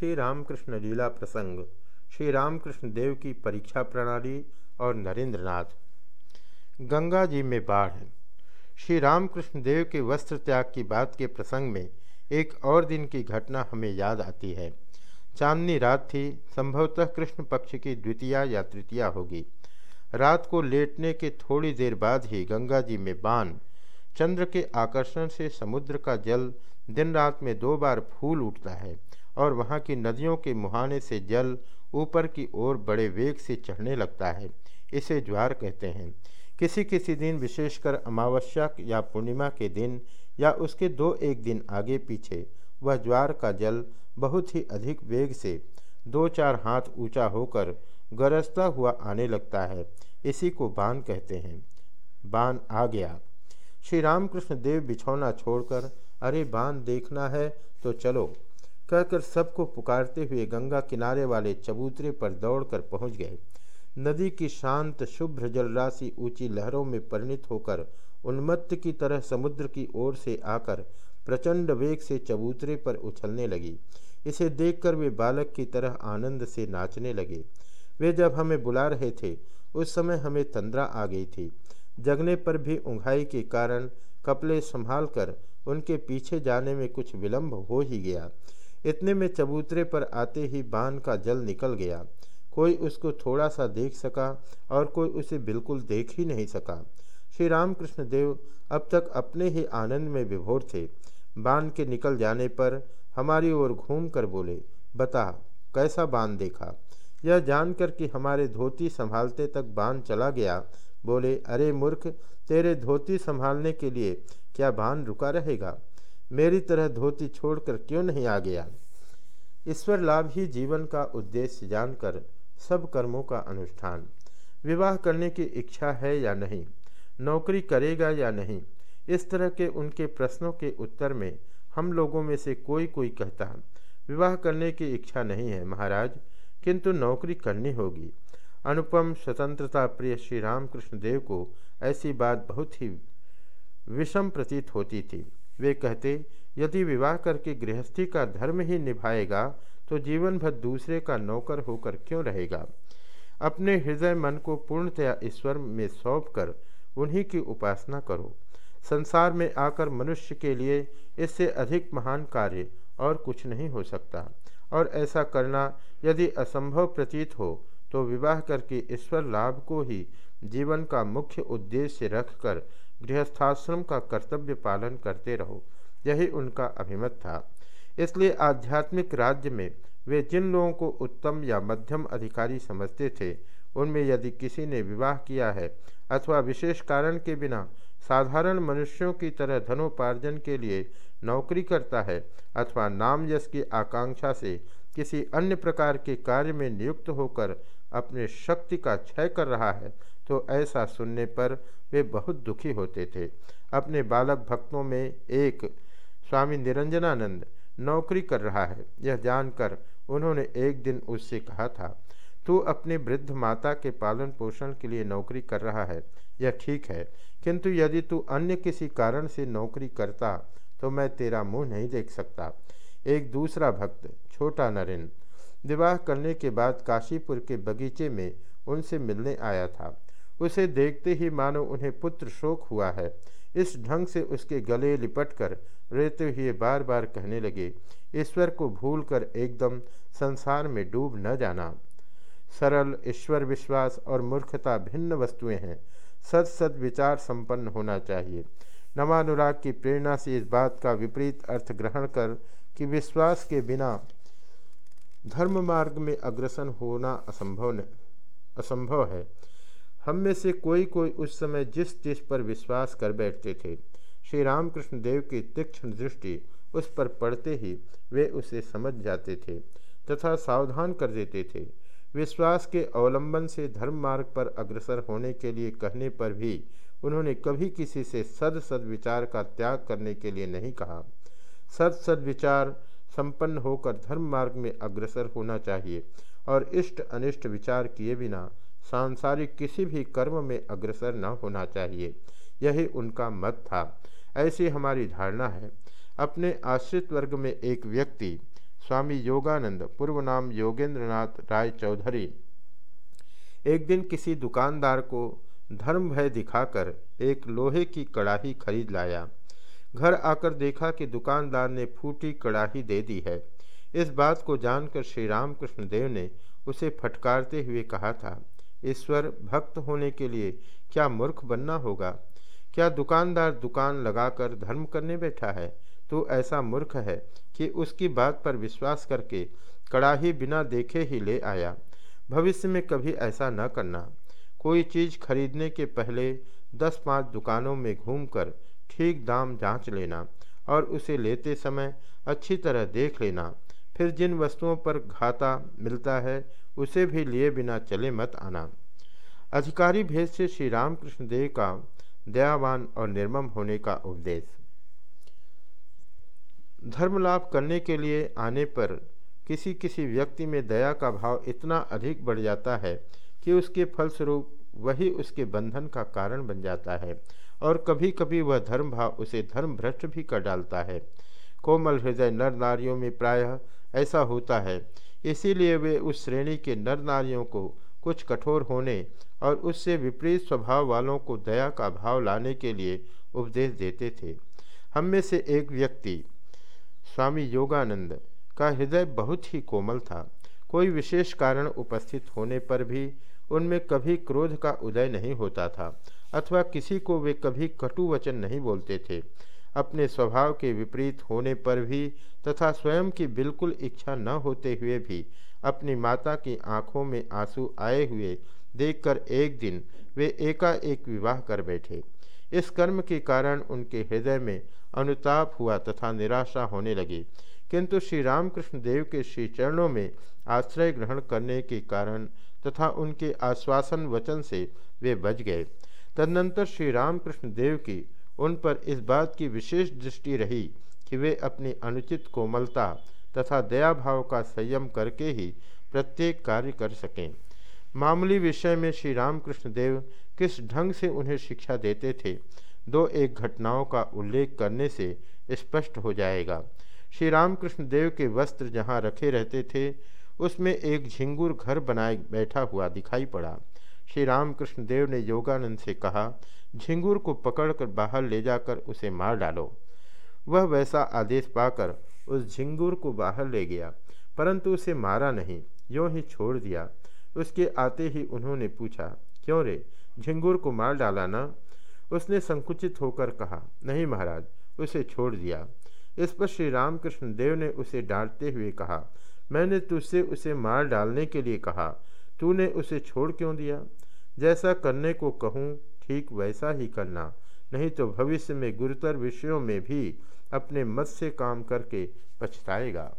श्री रामकृष्ण लीला प्रसंग श्री रामकृष्ण देव की परीक्षा प्रणाली और नरेंद्रनाथ। गंगा जी में बाढ़ श्री रामकृष्ण देव के वस्त्र त्याग की बात के प्रसंग में एक और दिन की घटना हमें याद आती है। चांदनी रात थी, संभवतः कृष्ण पक्ष की द्वितीया या तृतीया होगी। रात को लेटने के थोड़ी देर बाद ही गंगा जी में बान चंद्र के आकर्षण से समुद्र का जल दिन रात में दो बार फूल उठता है। और वहाँ की नदियों के मुहाने से जल ऊपर की ओर बड़े वेग से चढ़ने लगता है। इसे ज्वार कहते हैं। किसी किसी दिन, विशेषकर अमावस्या या पूर्णिमा के दिन या उसके दो एक दिन आगे पीछे, वह ज्वार का जल बहुत ही अधिक वेग से दो चार हाथ ऊँचा होकर गरजता हुआ आने लगता है। इसी को बान कहते हैं। बान आ गया। श्री रामकृष्ण देव बिछौना छोड़कर, अरे बाँध देखना है तो चलो। कहकर सबको पुकारते हुए गंगा किनारे वाले चबूतरे पर दौड़कर पहुँच गए। नदी की शांत, शुभ्र जलराशि ऊँची लहरों में परिणित होकर उन्मत्त की तरह समुद्र की ओर से आकर प्रचंड वेग से चबूतरे पर उछलने लगी। इसे देखकर वे बालक की तरह आनंद से नाचने लगे। वे जब हमें बुला रहे थे, उस समय हमें तंद्रा आ गई थी। जगने पर भी उंघाई के कारण कपड़े संभाल कर उनके पीछे जाने में कुछ विलंब हो ही गया। इतने में चबूतरे पर आते ही बाँध का जल निकल गया। कोई उसको थोड़ा सा देख सका और कोई उसे बिल्कुल देख ही नहीं सका। श्री रामकृष्ण देव अब तक अपने ही आनंद में विभोर थे। बाँध के निकल जाने पर हमारी ओर घूम कर बोले, बता, कैसा बाँध देखा? यह जानकर कि हमारे धोती संभालते तक बाँध चला गया। बोले, अरे मूर्ख, तेरे धोती संभालने के लिए क्या बाँध रुका रहेगा? मेरी तरह धोती छोड़कर क्यों नहीं आ गया? ईश्वर लाभ ही जीवन का उद्देश्य जानकर सब कर्मों का अनुष्ठान। विवाह करने की इच्छा है या नहीं? नौकरी करेगा या नहीं? इस तरह के उनके प्रश्नों के उत्तर में हम लोगों में से कोई कोई कहता, विवाह करने की इच्छा नहीं है महाराज, किंतु नौकरी करनी होगी। अनुपम स्वतंत्रता प्रिय श्री रामकृष्ण देव को ऐसी बात बहुत ही विषम प्रतीत होती थी। वे कहते, यदि विवाह करके गृहस्थी का धर्म ही निभाएगा तो जीवन भर दूसरे का नौकर होकर क्यों रहेगा? अपने हृदय मन को पूर्णतया ईश्वर में सौंप कर उन्हीं की उपासना करो। संसार में आकर मनुष्य के लिए इससे अधिक महान कार्य और कुछ नहीं हो सकता। और ऐसा करना यदि असंभव प्रतीत हो तो विवाह करके ईश्वर लाभ को ही जीवन का मुख्य उद्देश्य रखकर गृहस्थाश्रम का कर्तव्य पालन करते रहो, यही उनका अभिमत था। इसलिए आध्यात्मिक राज्य में वे जिन लोगों को उत्तम या मध्यम अधिकारी समझते थे, उनमें यदि किसी ने विवाह किया है अथवा विशेष कारण के बिना साधारण मनुष्यों की तरह धनोपार्जन के लिए नौकरी करता है अथवा नाम यश की आकांक्षा से किसी अन्य प्रकार के कार्य में नियुक्त होकर अपने शक्ति का क्षय कर रहा है तो ऐसा सुनने पर वे बहुत दुखी होते थे। अपने बालक भक्तों में एक स्वामी निरंजनानंद नौकरी कर रहा है, यह जानकर उन्होंने एक दिन उससे कहा था, तू अपनी वृद्ध माता के पालन पोषण के लिए नौकरी कर रहा है, यह ठीक है, किंतु यदि तू अन्य किसी कारण से नौकरी करता तो मैं तेरा मुँह नहीं देख सकता। एक दूसरा भक्त, छोटा नरेन विवाह करने के बाद काशीपुर के बगीचे में उनसे मिलने आया था। उसे देखते ही मानो उन्हें पुत्र शोक हुआ है। इस ढंग से उसके गले लिपट कर रहते हुए बार बार कहने लगे, ईश्वर को भूल कर एकदम संसार में डूब न जाना। सरल, ईश्वर विश्वास और मूर्खता भिन्न वस्तुएँ हैं। सद सद विचार संपन्न होना चाहिए। नवानुराग की प्रेरणा से इस बात का विपरीत अर्थ ग्रहण कर कि विश्वास के बिना धर्म मार्ग में अग्रसर होना असंभव असंभव है। हम में से कोई कोई उस समय जिस जिस पर विश्वास कर बैठते थे, श्री रामकृष्ण देव की तीक्ष्ण दृष्टि उस पर पड़ते ही वे उसे समझ जाते थे तथा सावधान कर देते थे। विश्वास के अवलंबन से धर्म मार्ग पर अग्रसर होने के लिए कहने पर भी उन्होंने कभी किसी से सद सद विचार का त्याग करने के लिए नहीं कहा। सद सद विचार संपन्न होकर धर्म मार्ग में अग्रसर होना चाहिए और इष्ट अनिष्ट विचार किए बिना सांसारिक किसी भी कर्म में अग्रसर न होना चाहिए। यही उनका मत था। ऐसी हमारी धारणा है। अपने आश्रित वर्ग में एक व्यक्ति, स्वामी योगानंद, पूर्व नाम योगेंद्रनाथ राय चौधरी एक दिन किसी दुकानदार को धर्म भय दिखाकर एक लोहे की कड़ाही खरीद लाया। घर आकर देखा कि दुकानदार ने फूटी कड़ाही दे दी है। इस बात को जानकर श्री रामकृष्ण देव ने उसे फटकारते हुए कहा था, ईश्वर, भक्त होने के लिए क्या मूर्ख बनना होगा? क्या दुकानदार दुकान लगाकर धर्म करने बैठा है? तो ऐसा मूर्ख है कि उसकी बात पर विश्वास करके कड़ाही बिना देखे ही ले आया। भविष्य में कभी ऐसा न करना। कोई चीज़ खरीदने के पहले दस पाँच दुकानों में घूमकर ठीक दाम जाँच लेना और उसे लेते समय अच्छी तरह देख लेना। फिर जिन वस्तुओं पर घाटा मिलता है, उसे भी लिए बिना चले मत आना। अधिकारी भेद से श्री रामकृष्ण देव का दयावान और निर्मम होने का उपदेश। धर्म लाभ करने के लिए आने पर किसी किसी व्यक्ति में दया का भाव इतना अधिक बढ़ जाता है कि उसके फलस्वरूप वही उसके बंधन का कारण बन जाता है। और कभी कभी वह धर्म भाव उसे धर्म भ्रष्ट भी कर डालता है। कोमल हृदय नर नारियों में प्रायः ऐसा होता है। इसीलिए वे उस श्रेणी के नर नारियों को कुछ कठोर होने और उससे विपरीत स्वभाव वालों को दया का भाव लाने के लिए उपदेश देते थे। हम में से एक व्यक्ति, स्वामी योगानंद, का हृदय बहुत ही कोमल था। कोई विशेष कारण उपस्थित होने पर भी उनमें कभी क्रोध का उदय नहीं होता था। अथवा किसी को वे कभी कटु वचन नहीं बोलते थे। अपने स्वभाव के विपरीत होने पर भी तथा स्वयं की बिल्कुल इच्छा न होते हुए भी अपनी माता की आँखों में आँसू आए हुए देखकर एक दिन वे एकाएक विवाह कर बैठे। इस कर्म के कारण उनके हृदय में अनुताप हुआ तथा निराशा होने लगी। किंतु श्री रामकृष्ण देव के श्री चरणों में आश्रय ग्रहण करने के कारण तथा उनके आश्वासन वचन से वे बच गए। तदनंतर श्री रामकृष्ण देव की उन पर इस बात की विशेष दृष्टि रही कि वे अपनी अनुचित कोमलता तथा दया भाव का संयम करके ही प्रत्येक कार्य कर सकें। मामूली विषय में श्री रामकृष्ण देव किस ढंग से उन्हें शिक्षा देते थे, दो एक घटनाओं का उल्लेख करने से स्पष्ट हो जाएगा। श्री रामकृष्ण देव के वस्त्र जहाँ रखे रहते थे, उसमें एक झिंगुर घर बनाए बैठा हुआ दिखाई पड़ा। श्री रामकृष्ण देव ने योगानंद से कहा, झिंगुर को पकड़कर बाहर ले जाकर उसे मार डालो। वह वैसा आदेश पाकर उस झिंगुर को बाहर ले गया, परंतु उसे मारा नहीं, यों ही छोड़ दिया। उसके आते ही उन्होंने पूछा, क्यों रे? झिंगुर को मार डाला ना? उसने संकुचित होकर कहा, नहीं महाराज, उसे छोड़ दिया। इस पर श्री रामकृष्ण देव ने उसे डांटते हुए कहा, मैंने तुझसे उसे मार डालने के लिए कहा तूने उसे छोड़ क्यों दिया? जैसा करने को कहूँ, ठीक वैसा ही करना। नहीं तो भविष्य में गुरुतर विषयों में भी अपने मत से काम करके पछताएगा।